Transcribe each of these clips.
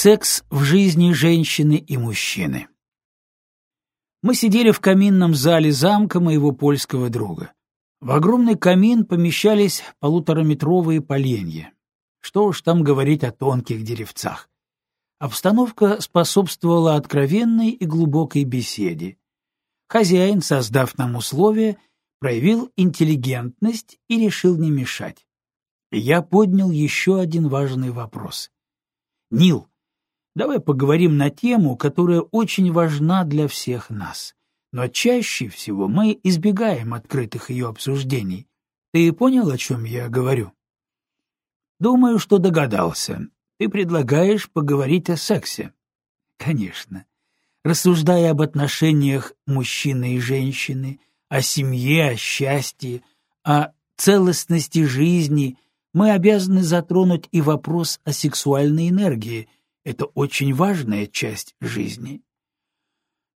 Секс в жизни женщины и мужчины. Мы сидели в каминном зале замка моего польского друга. В огромный камин помещались полутораметровые поленья. Что уж там говорить о тонких деревцах. Обстановка способствовала откровенной и глубокой беседе. Хозяин, создав нам условия, проявил интеллигентность и решил не мешать. Я поднял еще один важный вопрос. «Нил, давай поговорим на тему, которая очень важна для всех нас. Но чаще всего мы избегаем открытых ее обсуждений. Ты понял, о чем я говорю? Думаю, что догадался. Ты предлагаешь поговорить о сексе. Конечно. Рассуждая об отношениях мужчины и женщины, о семье, о счастье, о целостности жизни, мы обязаны затронуть и вопрос о сексуальной энергии — это очень важная часть жизни.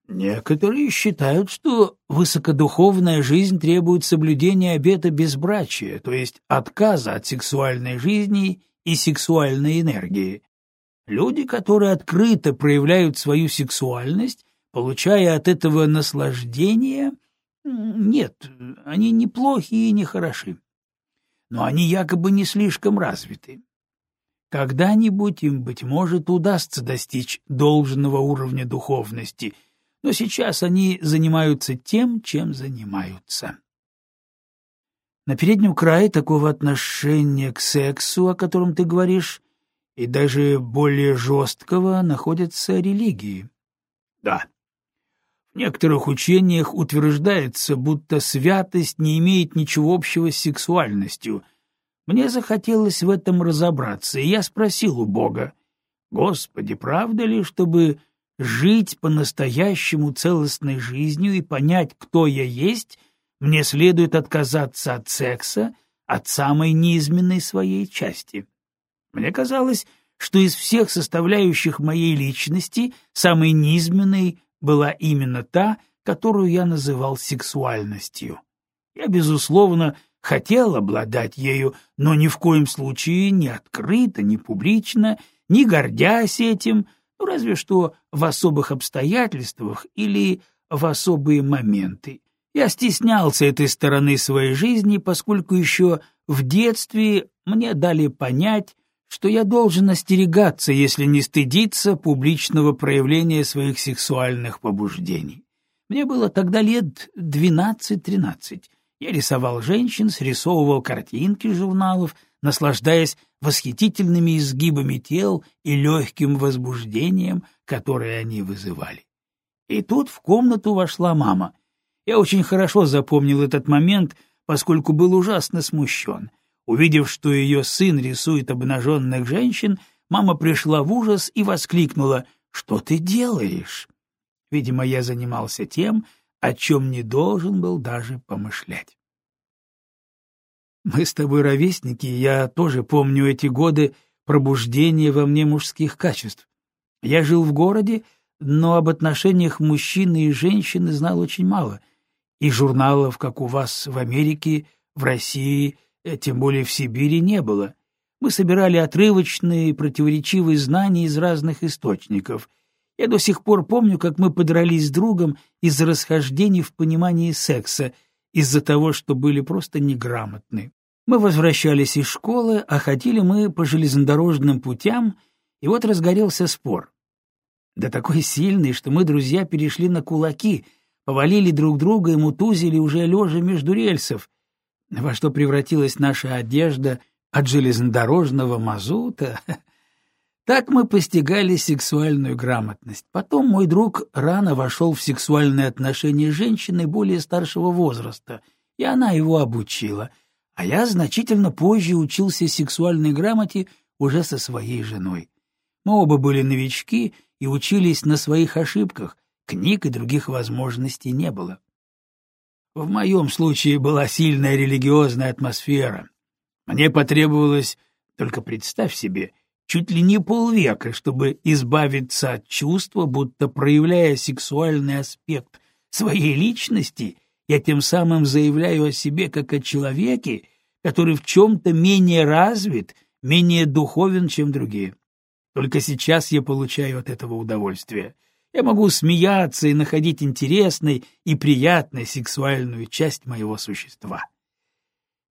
Некоторые считают, что высокодуховная жизнь требует соблюдения обета безбрачия, то есть отказа от сексуальной жизни и сексуальной энергии. Люди, которые открыто проявляют свою сексуальность, получая от этого наслаждение, нет, они не плохи и не хороши. Но они якобы не слишком развиты. Когда-нибудь им, быть может, удастся достичь должного уровня духовности, но сейчас они занимаются тем, чем занимаются. На переднем крае такого отношения к сексу, о котором ты говоришь, и даже более жесткого находятся религии. Да. В некоторых учениях утверждается, будто святость не имеет ничего общего с сексуальностью — мне захотелось в этом разобраться, и я спросил у Бога, «Господи, правда ли, чтобы жить по-настоящему целостной жизнью и понять, кто я есть, мне следует отказаться от секса, от самой низменной своей части?» Мне казалось, что из всех составляющих моей личности самой низменной была именно та, которую я называл сексуальностью. Я, безусловно, хотел обладать ею, но ни в коем случае не открыто, не публично, не гордясь этим, ну, разве что в особых обстоятельствах или в особые моменты. Я стеснялся этой стороны своей жизни, поскольку еще в детстве мне дали понять, что я должен остерегаться, если не стыдиться публичного проявления своих сексуальных побуждений. Мне было тогда лет двенадцать-тринадцать. Я рисовал женщин, срисовывал картинки журналов, наслаждаясь восхитительными изгибами тел и легким возбуждением, которое они вызывали. И тут в комнату вошла мама. Я очень хорошо запомнил этот момент, поскольку был ужасно смущен. Увидев, что ее сын рисует обнаженных женщин, мама пришла в ужас и воскликнула «Что ты делаешь?» Видимо, я занимался тем, о чем не должен был даже помышлять. Мы с тобой ровесники, я тоже помню эти годы пробуждения во мне мужских качеств. Я жил в городе, но об отношениях мужчины и женщины знал очень мало. И журналов, как у вас в Америке, в России, э, тем более в Сибири, не было. Мы собирали отрывочные противоречивые знания из разных источников — я до сих пор помню, как мы подрались с другом из-за расхождений в понимании секса, из-за того, что были просто неграмотны. Мы возвращались из школы, а ходили мы по железнодорожным путям, и вот разгорелся спор. Да такой сильный, что мы, друзья, перешли на кулаки, повалили друг друга и мутузили уже лежа между рельсов, во что превратилась наша одежда от железнодорожного мазута Так мы постигали сексуальную грамотность. Потом мой друг рано вошел в сексуальные отношения с женщиной более старшего возраста, и она его обучила. А я значительно позже учился сексуальной грамоте уже со своей женой. Мы оба были новички и учились на своих ошибках, книг и других возможностей не было. В моем случае была сильная религиозная атмосфера. Мне потребовалось, только представь себе, чуть ли не полвека, чтобы избавиться от чувства, будто проявляя сексуальный аспект своей личности, я тем самым заявляю о себе как о человеке, который в чем-то менее развит, менее духовен, чем другие. Только сейчас я получаю от этого удовольствие. Я могу смеяться и находить интересной и приятной сексуальную часть моего существа.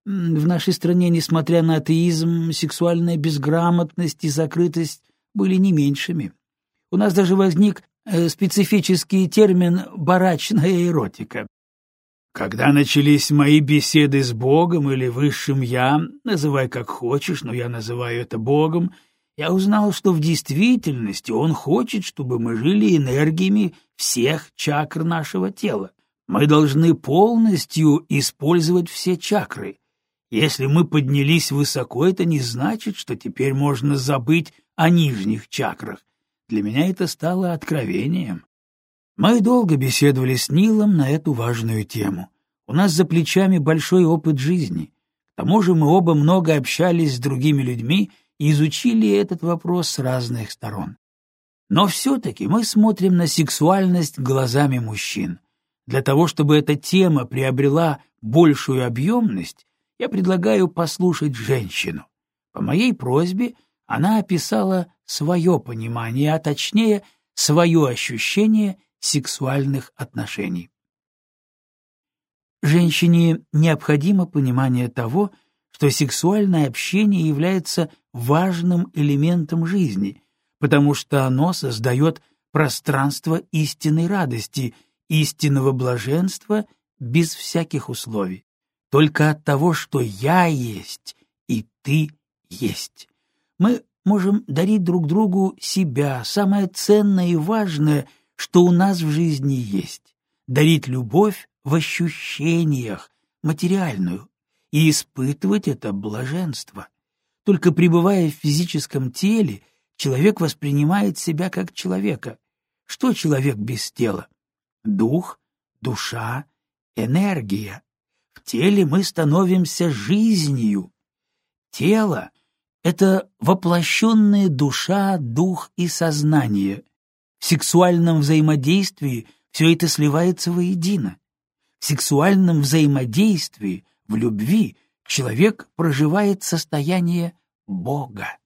В нашей стране, несмотря на атеизм, сексуальная безграмотность и закрытость были не меньшими. У нас даже возник э, специфический термин «барачная эротика». Когда начались мои беседы с Богом или Высшим Я, называй как хочешь, но я называю это Богом, я узнал, что в действительности Он хочет, чтобы мы жили энергиями всех чакр нашего тела. Мы должны полностью использовать все чакры, если мы поднялись высоко, это не значит, что теперь можно забыть о нижних чакрах. Для меня это стало откровением. Мы долго беседовали с Нилом на эту важную тему. У нас за плечами большой опыт жизни. К тому же мы оба много общались с другими людьми и изучили этот вопрос с разных сторон. Но все-таки мы смотрим на сексуальность глазами мужчин. Для того, чтобы эта тема приобрела большую объемность, я предлагаю послушать женщину. По моей просьбе она описала свое понимание, а точнее, свое ощущение сексуальных отношений. Женщине необходимо понимание того, что сексуальное общение является важным элементом жизни, потому что оно создает пространство истинной радости, истинного блаженства без всяких условий только от того, что я есть и ты есть. Мы можем дарить друг другу себя, самое ценное и важное, что у нас в жизни есть, дарить любовь в ощущениях, материальную, и испытывать это блаженство. Только пребывая в физическом теле, человек воспринимает себя как человека. Что человек без тела? Дух, душа, энергия. В теле мы становимся жизнью. Тело — это воплощенная душа, дух и сознание. В сексуальном взаимодействии все это сливается воедино. В сексуальном взаимодействии, в любви, человек проживает состояние Бога.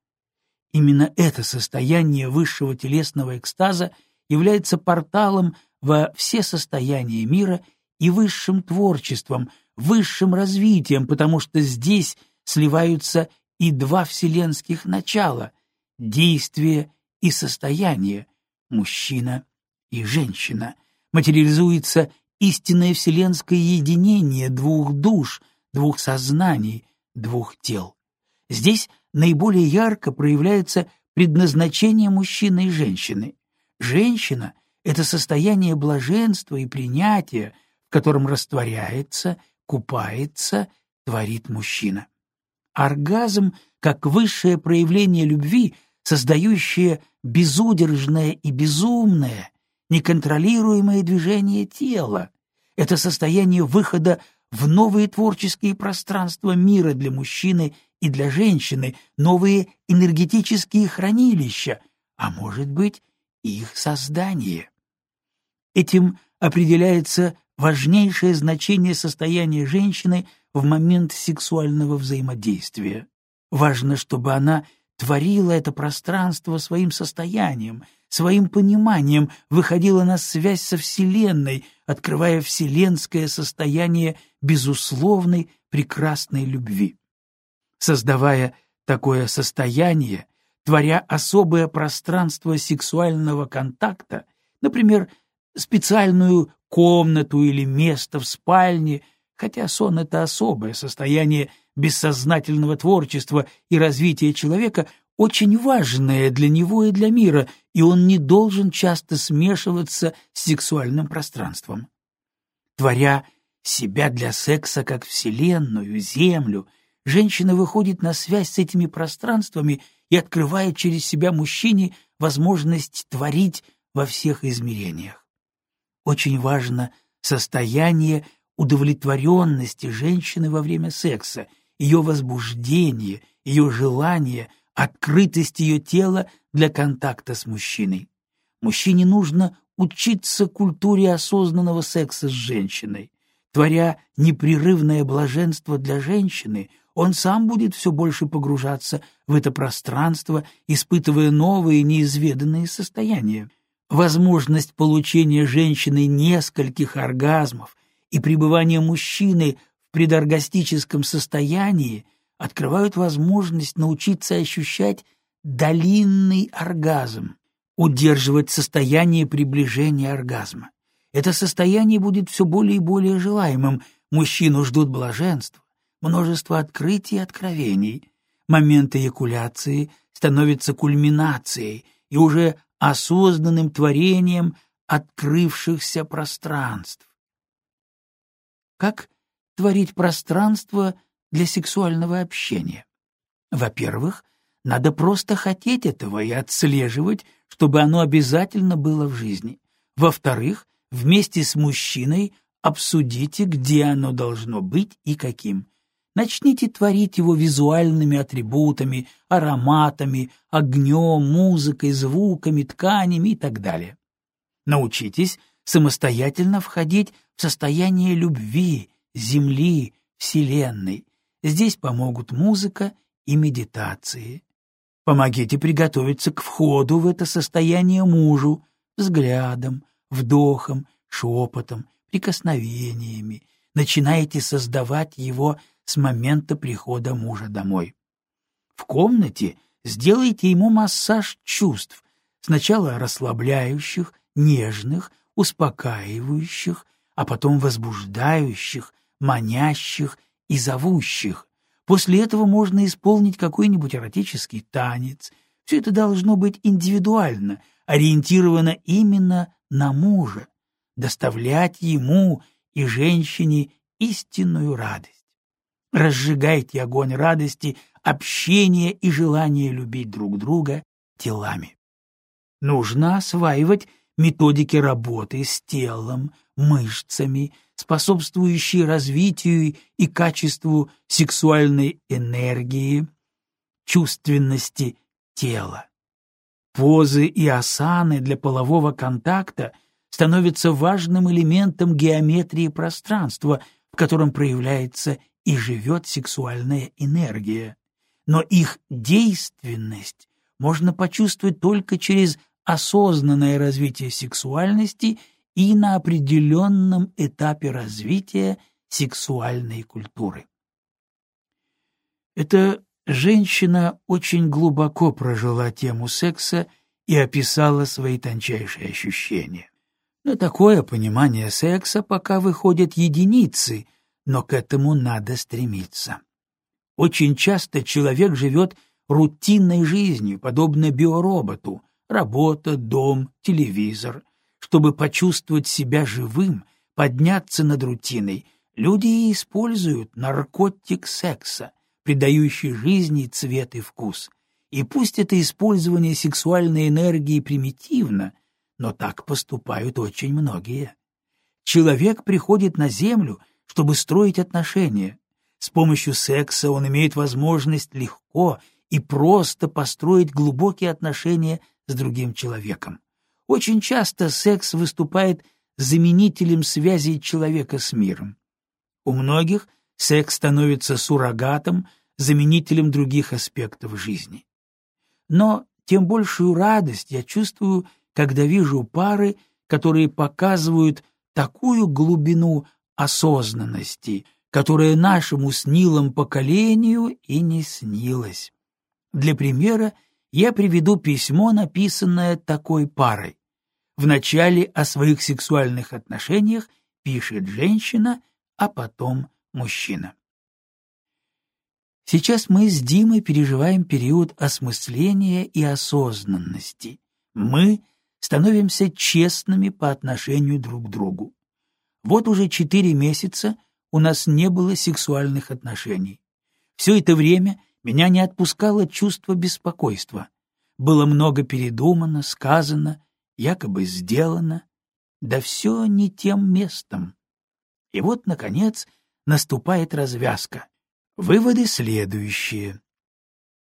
Именно это состояние высшего телесного экстаза является порталом во все состояния мира и высшим творчеством — высшим развитием, потому что здесь сливаются и два вселенских начала — действие и состояние, мужчина и женщина. Материализуется истинное вселенское единение двух душ, двух сознаний, двух тел. Здесь наиболее ярко проявляется предназначение мужчины и женщины. Женщина — это состояние блаженства и принятия, в котором растворяется купается, творит мужчина. Оргазм, как высшее проявление любви, создающее безудержное и безумное, неконтролируемое движение тела. Это состояние выхода в новые творческие пространства мира для мужчины и для женщины, новые энергетические хранилища, а может быть, их создание. Этим определяется важнейшее значение состояния женщины в момент сексуального взаимодействия. Важно, чтобы она творила это пространство своим состоянием, своим пониманием, выходила на связь со Вселенной, открывая вселенское состояние безусловной прекрасной любви. Создавая такое состояние, творя особое пространство сексуального контакта, например, специальную комнату или место в спальне, хотя сон — это особое состояние бессознательного творчества и развития человека, очень важное для него и для мира, и он не должен часто смешиваться с сексуальным пространством. Творя себя для секса как Вселенную, Землю, женщина выходит на связь с этими пространствами и открывает через себя мужчине возможность творить во всех измерениях. Очень важно состояние удовлетворенности женщины во время секса, ее возбуждение, ее желание, открытость ее тела для контакта с мужчиной. Мужчине нужно учиться культуре осознанного секса с женщиной. Творя непрерывное блаженство для женщины, Он сам будет все больше погружаться в это пространство, испытывая новые неизведанные состояния. Возможность получения женщиной нескольких оргазмов и пребывания мужчины в предоргастическом состоянии открывают возможность научиться ощущать долинный оргазм, удерживать состояние приближения оргазма. Это состояние будет все более и более желаемым, мужчину ждут блаженства, множество открытий и откровений. Момент эякуляции становится кульминацией и уже осознанным творением открывшихся пространств. Как творить пространство для сексуального общения? Во-первых, надо просто хотеть этого и отслеживать, чтобы оно обязательно было в жизни. Во-вторых, вместе с мужчиной обсудите, где оно должно быть и каким. Начните творить его визуальными атрибутами, ароматами, огнем, музыкой, звуками, тканями и так далее. Научитесь самостоятельно входить в состояние любви, земли, вселенной. Здесь помогут музыка и медитации. Помогите приготовиться к входу в это состояние мужу взглядом, вдохом, шепотом, прикосновениями. Начинаете создавать его с момента прихода мужа домой. В комнате сделайте ему массаж чувств, сначала расслабляющих, нежных, успокаивающих, а потом возбуждающих, манящих и зовущих, После этого можно исполнить какой-нибудь эротический танец. Все это должно быть индивидуально, ориентировано именно на мужа, доставлять ему и женщине истинную радость. Разжигайте огонь радости, общения и желания любить друг друга телами. Нужно осваивать методики работы с телом, мышцами, способствующие развитию и качеству сексуальной энергии, чувственности тела. Позы и асаны для полового контакта становятся важным элементом геометрии пространства, в котором проявляется и живет сексуальная энергия. Но их действенность можно почувствовать только через осознанное развитие сексуальности и на определенном этапе развития сексуальной культуры. Эта женщина очень глубоко прожила тему секса и описала свои тончайшие ощущения. На такое понимание секса пока выходят единицы, но к этому надо стремиться. Очень часто человек живет рутинной жизнью, подобно биороботу, работа, дом, телевизор. Чтобы почувствовать себя живым, подняться над рутиной, люди и используют наркотик секса, придающий жизни цвет и вкус. И пусть это использование сексуальной энергии примитивно, но так поступают очень многие. Человек приходит на Землю, чтобы строить отношения. С помощью секса он имеет возможность легко и просто построить глубокие отношения с другим человеком. Очень часто секс выступает заменителем связи человека с миром. У многих секс становится суррогатом, заменителем других аспектов жизни. Но тем большую радость я чувствую, когда вижу пары, которые показывают такую глубину осознанности, которая нашему снилом поколению и не снилась. Для примера я приведу письмо, написанное такой парой. В начале о своих сексуальных отношениях пишет женщина, а потом мужчина. Сейчас мы с Димой переживаем период осмысления и осознанности. Мы становимся честными по отношению друг к другу. Вот уже четыре месяца у нас не было сексуальных отношений. Все это время меня не отпускало чувство беспокойства. Было много передумано, сказано, якобы сделано, да все не тем местом. И вот, наконец, наступает развязка. Выводы следующие.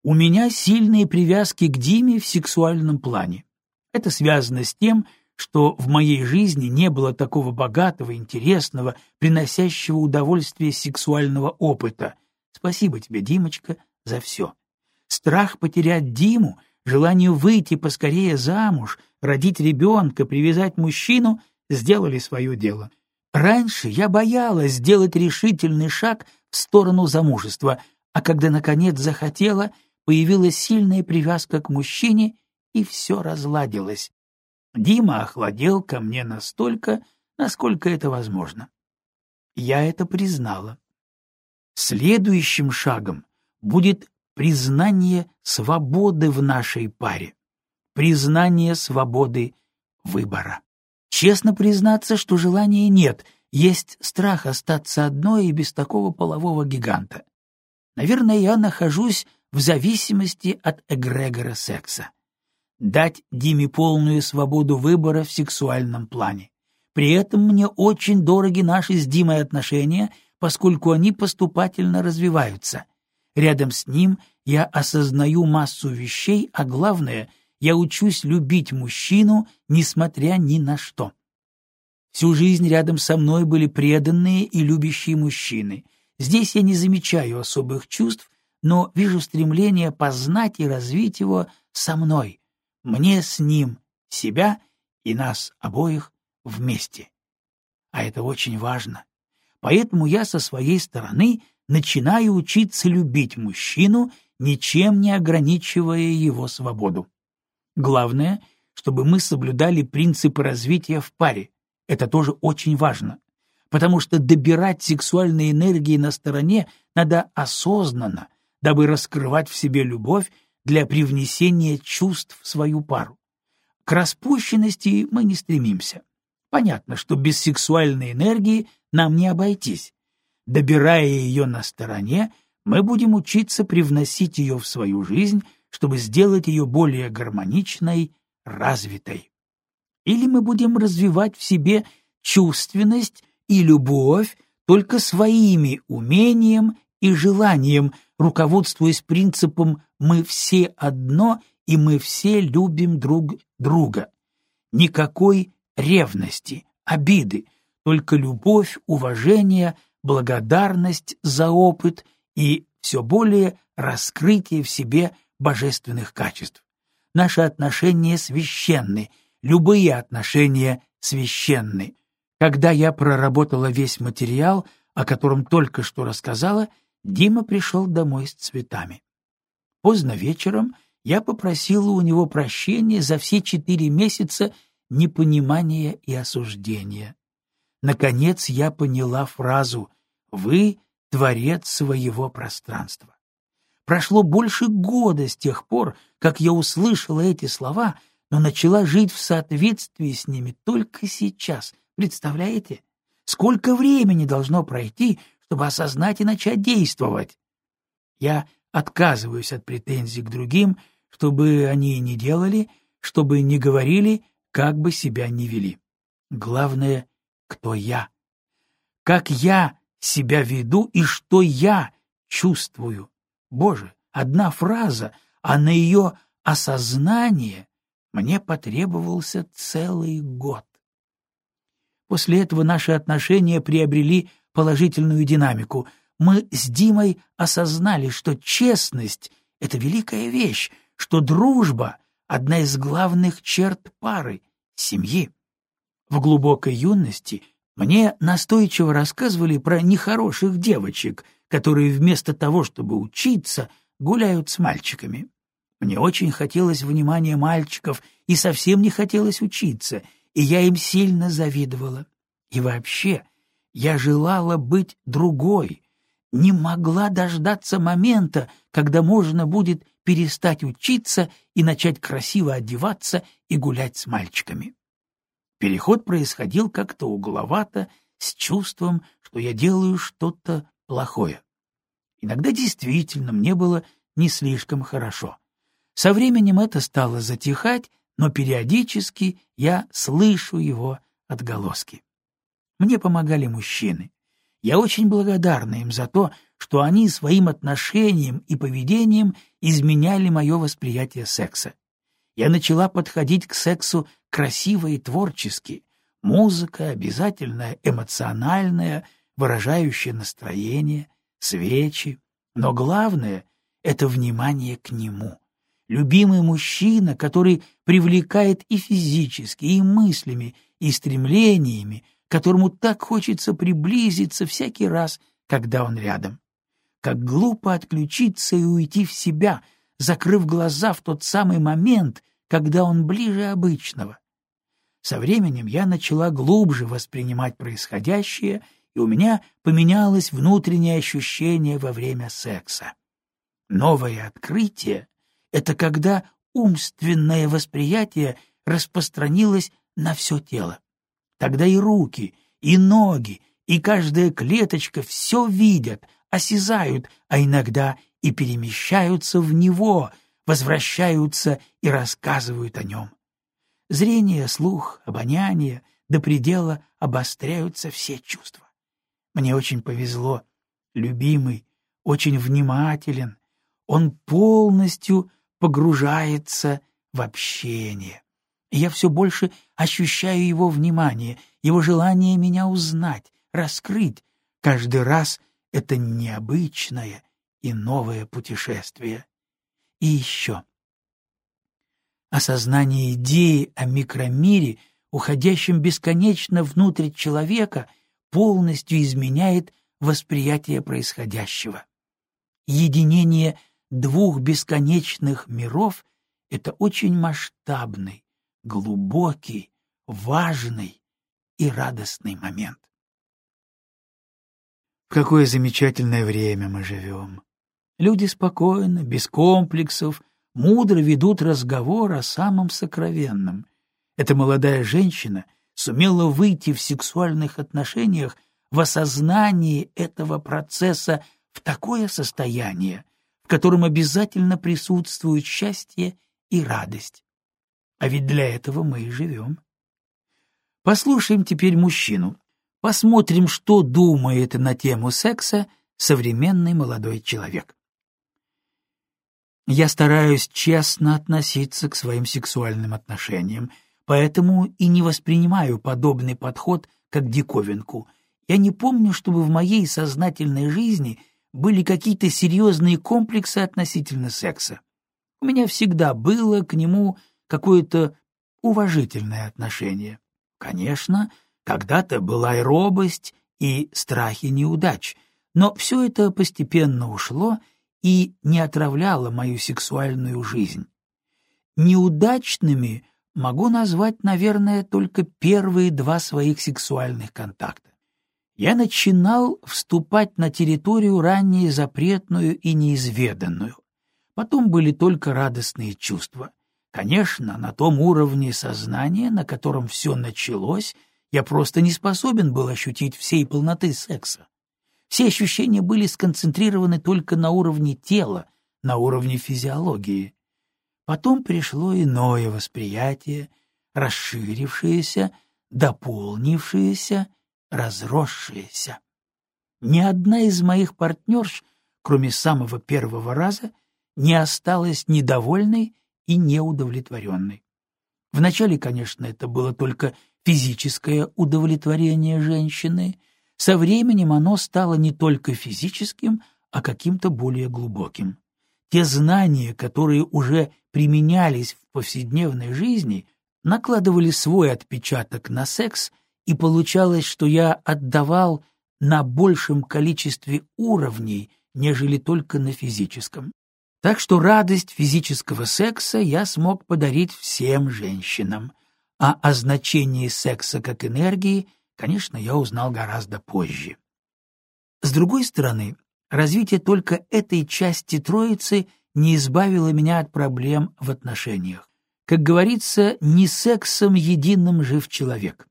У меня сильные привязки к Диме в сексуальном плане. Это связано с тем, что в моей жизни не было такого богатого, интересного, приносящего удовольствие сексуального опыта — Спасибо тебе, Димочка, за все. Страх потерять Диму, желание выйти поскорее замуж, родить ребенка, привязать мужчину сделали свое дело. Раньше я боялась сделать решительный шаг в сторону замужества, а когда, наконец, захотела, появилась сильная привязка к мужчине, и все разладилось. Дима охладел ко мне настолько, насколько это возможно. Я это признала. Следующим шагом будет признание свободы в нашей паре, признание свободы выбора. Честно признаться, что желания нет, есть страх остаться одной и без такого полового гиганта. Наверное, я нахожусь в зависимости от эгрегора секса. Дать Диме полную свободу выбора в сексуальном плане. При этом мне очень дороги наши с Димой отношения, поскольку они поступательно развиваются. Рядом с ним я осознаю массу вещей, а главное, я учусь любить мужчину, несмотря ни на что. Всю жизнь рядом со мной были преданные и любящие мужчины. Здесь я не замечаю особых чувств, но вижу стремление познать и развить его со мной, мне с ним, себя и нас обоих вместе. А это очень важно. Поэтому я со своей стороны начинаю учиться любить мужчину, ничем не ограничивая его свободу. Главное, чтобы мы соблюдали принципы развития в паре. Это тоже очень важно. Потому что добирать сексуальной энергии на стороне надо осознанно, дабы раскрывать в себе любовь для привнесения чувств в свою пару. К распущенности мы не стремимся. Понятно, что без сексуальной энергии нам не обойтись. Добирая ее на стороне, мы будем учиться привносить ее в свою жизнь чтобы сделать ее более гармоничной, развитой. Или мы будем развивать в себе чувственность и любовь только своими умением и желанием, руководствуясь принципом «мы все одно и мы все любим друг друга». Никакой ревности, обиды, только любовь, уважение, благодарность за опыт и все более раскрытие в себе божественных качеств. Наши отношения священны, любые отношения священны. Когда я проработала весь материал, о котором только что рассказала, Дима пришел домой с цветами. Поздно вечером я попросила у него прощения за все четыре месяца непонимания и осуждения. Наконец я поняла фразу «Вы — творец своего пространства». Прошло больше года с тех пор, как я услышала эти слова, но начала жить в соответствии с ними только сейчас. Представляете? Сколько времени должно пройти, чтобы осознать и начать действовать? Я отказываюсь от претензий к другим, чтобы они не делали, чтобы не говорили, как бы себя не вели. Главное, кто я. Как я себя веду и что я чувствую. Боже, одна фраза, а на ее осознание мне потребовался целый год. После этого наши отношения приобрели положительную динамику. Мы с Димой осознали, что честность — это великая вещь, что дружба — одна из главных черт пары, семьи. В глубокой юности мне настойчиво рассказывали про нехороших девочек — которые вместо того, чтобы учиться, гуляют с мальчиками. Мне очень хотелось внимания мальчиков и совсем не хотелось учиться, и я им сильно завидовала. И вообще, я желала быть другой, не могла дождаться момента, когда можно будет перестать учиться и начать красиво одеваться и гулять с мальчиками. Переход происходил как-то угловато, с чувством, что я делаю что-то плохое. Иногда действительно мне было не слишком хорошо. Со временем это стало затихать, но периодически я слышу его отголоски. Мне помогали мужчины. Я очень благодарна им за то, что они своим отношением и поведением изменяли мое восприятие секса. Я начала подходить к сексу красиво и творчески. Музыка обязательно эмоциональная, выражающее настроение, свечи. Но главное — это внимание к нему. Любимый мужчина, который привлекает и физически, и мыслями, и стремлениями, которому так хочется приблизиться всякий раз, когда он рядом. Как глупо отключиться и уйти в себя, закрыв глаза в тот самый момент, когда он ближе обычного. Со временем я начала глубже воспринимать происходящее, и у меня поменялось внутреннее ощущение во время секса. Новое открытие — это когда умственное восприятие распространилось на все тело. Тогда и руки, и ноги, и каждая клеточка все видят, осязают, а иногда и перемещаются в него, возвращаются и рассказывают о нем. Зрение, слух, обоняние до предела обостряются все чувства. Мне очень повезло. Любимый, очень внимателен. Он полностью погружается в общение. Я все больше ощущаю его внимание, его желание меня узнать, раскрыть. Каждый раз это необычное и новое путешествие. И еще. Осознание идеи о микромире, уходящем бесконечно внутрь человека, полностью изменяет восприятие происходящего. Единение двух бесконечных миров — это очень масштабный, глубокий, важный и радостный момент. В какое замечательное время мы живем. Люди спокойно, без комплексов, мудро ведут разговор о самом сокровенном. Эта молодая женщина сумела выйти в сексуальных отношениях в осознании этого процесса в такое состояние, в котором обязательно присутствуют счастье и радость. А ведь для этого мы и живем. Послушаем теперь мужчину. Посмотрим, что думает на тему секса современный молодой человек. Я стараюсь честно относиться к своим сексуальным отношениям, поэтому и не воспринимаю подобный подход как диковинку. Я не помню, чтобы в моей сознательной жизни были какие-то серьезные комплексы относительно секса. У меня всегда было к нему какое-то уважительное отношение. Конечно, когда-то была и робость, и страхи неудач, но все это постепенно ушло, и не отравляла мою сексуальную жизнь. Неудачными могу назвать, наверное, только первые два своих сексуальных контакта. Я начинал вступать на территорию ранее запретную и неизведанную. Потом были только радостные чувства. Конечно, на том уровне сознания, на котором все началось, я просто не способен был ощутить всей полноты секса. Все ощущения были сконцентрированы только на уровне тела, на уровне физиологии. Потом пришло иное восприятие, расширившееся, дополнившееся, разросшееся. Ни одна из моих партнерш, кроме самого первого раза, не осталась недовольной и неудовлетворенной. Вначале, конечно, это было только физическое удовлетворение женщины, со временем оно стало не только физическим, а каким-то более глубоким. Те знания, которые уже применялись в повседневной жизни, накладывали свой отпечаток на секс, и получалось, что я отдавал на большем количестве уровней, нежели только на физическом. Так что радость физического секса я смог подарить всем женщинам, а о значении секса как энергии — конечно, я узнал гораздо позже. С другой стороны, развитие только этой части Троицы не избавило меня от проблем в отношениях. Как говорится, не сексом единым жив человек.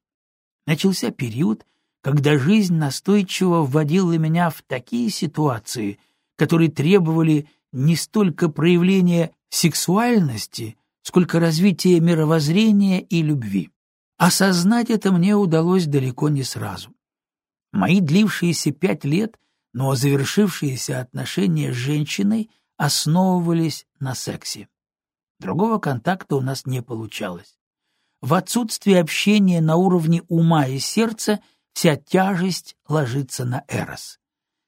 Начался период, когда жизнь настойчиво вводила меня в такие ситуации, которые требовали не столько проявления сексуальности, сколько развития мировоззрения и любви. Осознать это мне удалось далеко не сразу. Мои длившиеся пять лет, но завершившиеся отношения с женщиной основывались на сексе. Другого контакта у нас не получалось. В отсутствие общения на уровне ума и сердца вся тяжесть ложится на Эрос.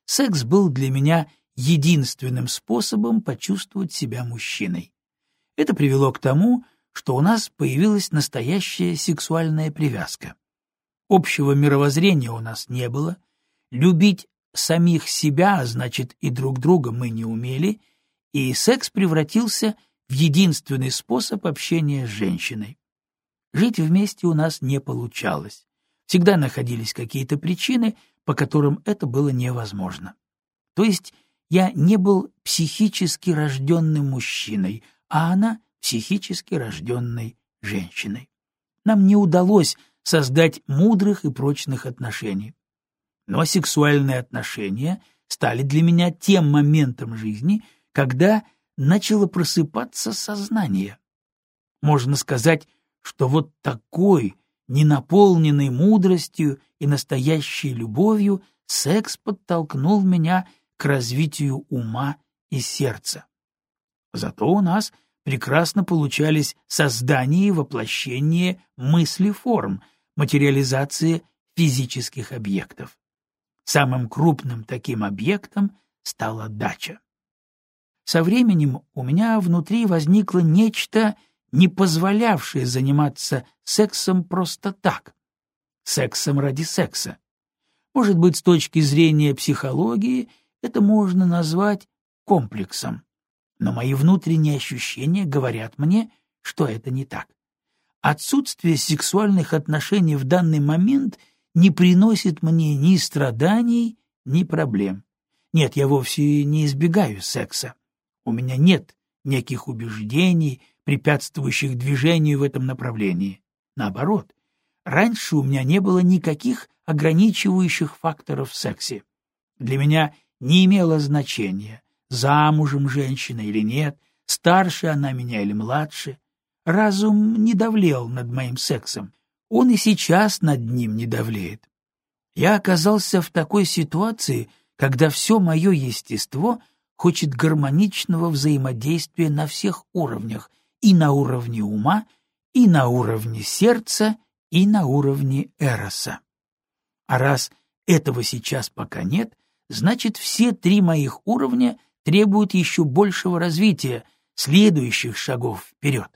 Секс был для меня единственным способом почувствовать себя мужчиной. Это привело к тому, что у нас появилась настоящая сексуальная привязка. Общего мировоззрения у нас не было, любить самих себя, а значит и друг друга мы не умели, и секс превратился в единственный способ общения с женщиной. Жить вместе у нас не получалось. Всегда находились какие-то причины, по которым это было невозможно. То есть я не был психически рожденным мужчиной, а она психически рожденной женщиной. Нам не удалось создать мудрых и прочных отношений. Но сексуальные отношения стали для меня тем моментом жизни, когда начало просыпаться сознание. Можно сказать, что вот такой, ненаполненный мудростью и настоящей любовью, секс подтолкнул меня к развитию ума и сердца. Зато у нас прекрасно получались создание и воплощение мыслеформ, материализация физических объектов. Самым крупным таким объектом стала дача. Со временем у меня внутри возникло нечто, не позволявшее заниматься сексом просто так, сексом ради секса. Может быть, с точки зрения психологии это можно назвать комплексом но мои внутренние ощущения говорят мне, что это не так. Отсутствие сексуальных отношений в данный момент не приносит мне ни страданий, ни проблем. Нет, я вовсе не избегаю секса. У меня нет неких убеждений, препятствующих движению в этом направлении. Наоборот, раньше у меня не было никаких ограничивающих факторов в сексе. Для меня не имело значения, замужем женщина или нет, старше она меня или младше. Разум не давлел над моим сексом, он и сейчас над ним не давлеет. Я оказался в такой ситуации, когда все мое естество хочет гармоничного взаимодействия на всех уровнях, и на уровне ума, и на уровне сердца, и на уровне эроса. А раз этого сейчас пока нет, значит все три моих уровня требует еще большего развития, следующих шагов вперед.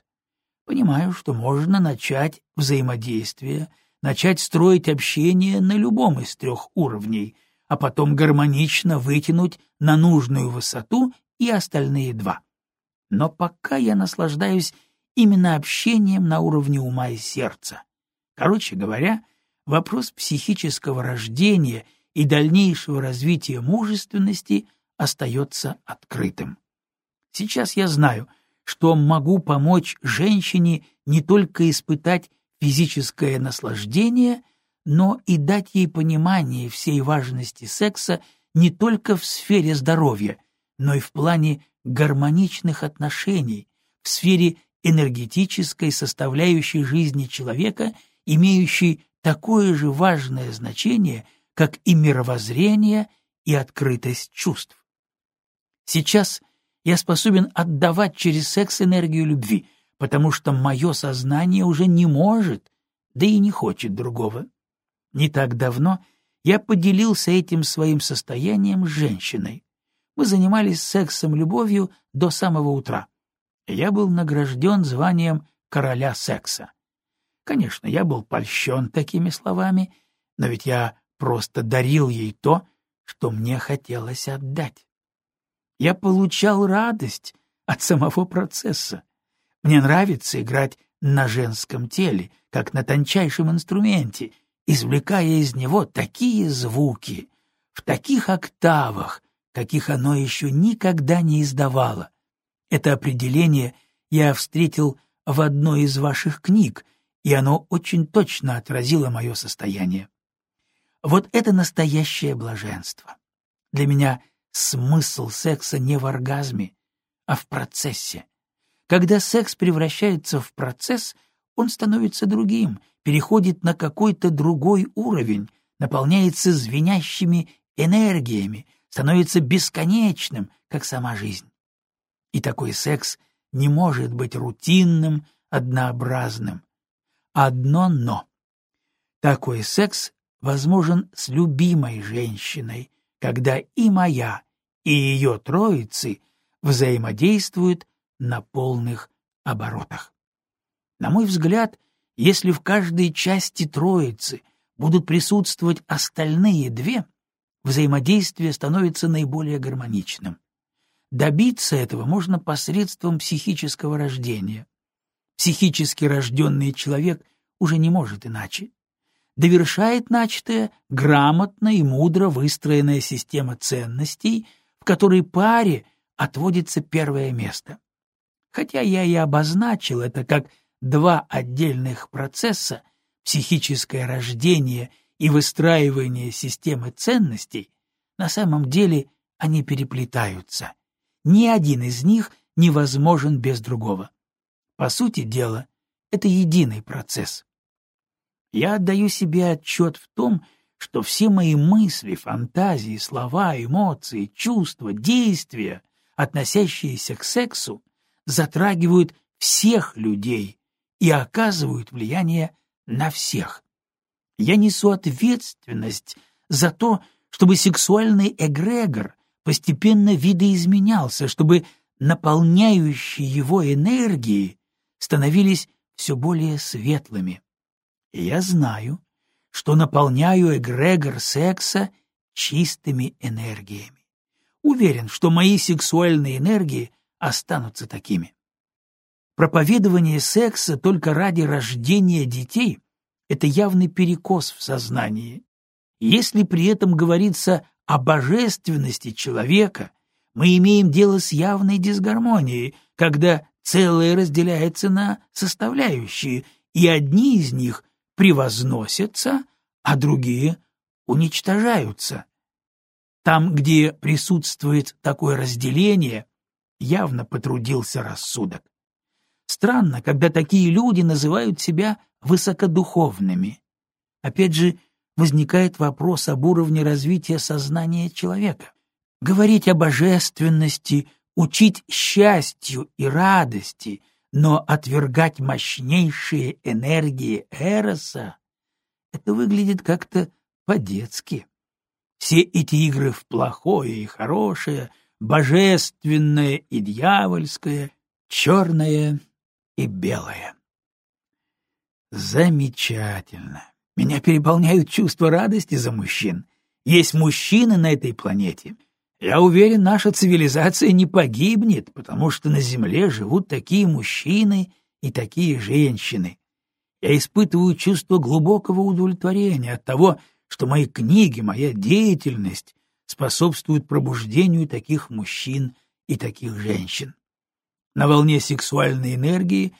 Понимаю, что можно начать взаимодействие, начать строить общение на любом из трех уровней, а потом гармонично вытянуть на нужную высоту и остальные два. Но пока я наслаждаюсь именно общением на уровне ума и сердца. Короче говоря, вопрос психического рождения и дальнейшего развития мужественности остается открытым. Сейчас я знаю, что могу помочь женщине не только испытать физическое наслаждение, но и дать ей понимание всей важности секса не только в сфере здоровья, но и в плане гармоничных отношений, в сфере энергетической составляющей жизни человека, имеющей такое же важное значение, как и мировоззрение и открытость чувств. Сейчас я способен отдавать через секс энергию любви, потому что мое сознание уже не может, да и не хочет другого. Не так давно я поделился этим своим состоянием с женщиной. Мы занимались сексом-любовью до самого утра. Я был награжден званием короля секса. Конечно, я был польщен такими словами, но ведь я просто дарил ей то, что мне хотелось отдать. Я получал радость от самого процесса. Мне нравится играть на женском теле, как на тончайшем инструменте, извлекая из него такие звуки, в таких октавах, каких оно еще никогда не издавало. Это определение я встретил в одной из ваших книг, и оно очень точно отразило мое состояние. Вот это настоящее блаженство. Для меня — Смысл секса не в оргазме, а в процессе. Когда секс превращается в процесс, он становится другим, переходит на какой-то другой уровень, наполняется звенящими энергиями, становится бесконечным, как сама жизнь. И такой секс не может быть рутинным, однообразным. Одно «но». Такой секс возможен с любимой женщиной, когда и моя, и ее троицы взаимодействуют на полных оборотах. На мой взгляд, если в каждой части троицы будут присутствовать остальные две, взаимодействие становится наиболее гармоничным. Добиться этого можно посредством психического рождения. Психически рожденный человек уже не может иначе. Довершает начатое грамотно и мудро выстроенная система ценностей, в которой паре отводится первое место. Хотя я и обозначил это как два отдельных процесса — психическое рождение и выстраивание системы ценностей, на самом деле они переплетаются — ни один из них невозможен без другого. По сути дела, это единый процесс. Я отдаю себе отчет в том, что все мои мысли, фантазии, слова, эмоции, чувства, действия, относящиеся к сексу, затрагивают всех людей и оказывают влияние на всех. Я несу ответственность за то, чтобы сексуальный эгрегор постепенно видоизменялся, чтобы наполняющие его энергии становились все более светлыми. И я знаю, что наполняю эгрегор секса чистыми энергиями. Уверен, что мои сексуальные энергии останутся такими. Проповедование секса только ради рождения детей — это явный перекос в сознании. Если при этом говорится о божественности человека, мы имеем дело с явной дисгармонией, когда целое разделяется на составляющие, и одни из них превозносятся, а другие уничтожаются. Там, где присутствует такое разделение, явно потрудился рассудок. Странно, когда такие люди называют себя высокодуховными. Опять же, возникает вопрос об уровне развития сознания человека. Говорить о божественности, учить счастью и радости, но отвергать мощнейшие энергии Эроса — это выглядит как-то по-детски. Все эти игры в плохое и хорошее, божественное и дьявольское, черное и белое. Замечательно. Меня переполняют чувства радости за мужчин. Есть мужчины на этой планете. Я уверен, наша цивилизация не погибнет, потому что на Земле живут такие мужчины и такие женщины. Я испытываю чувство глубокого удовлетворения от того, что мои книги, моя деятельность способствуют пробуждению таких мужчин и таких женщин. На волне сексуальной энергии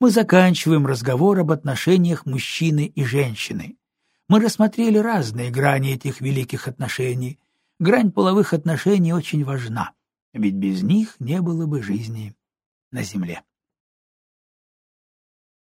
мы заканчиваем разговор об отношениях мужчины и женщины. Мы рассмотрели разные грани этих великих отношений. Грань половых отношений очень важна, ведь без них не было бы жизни на Земле.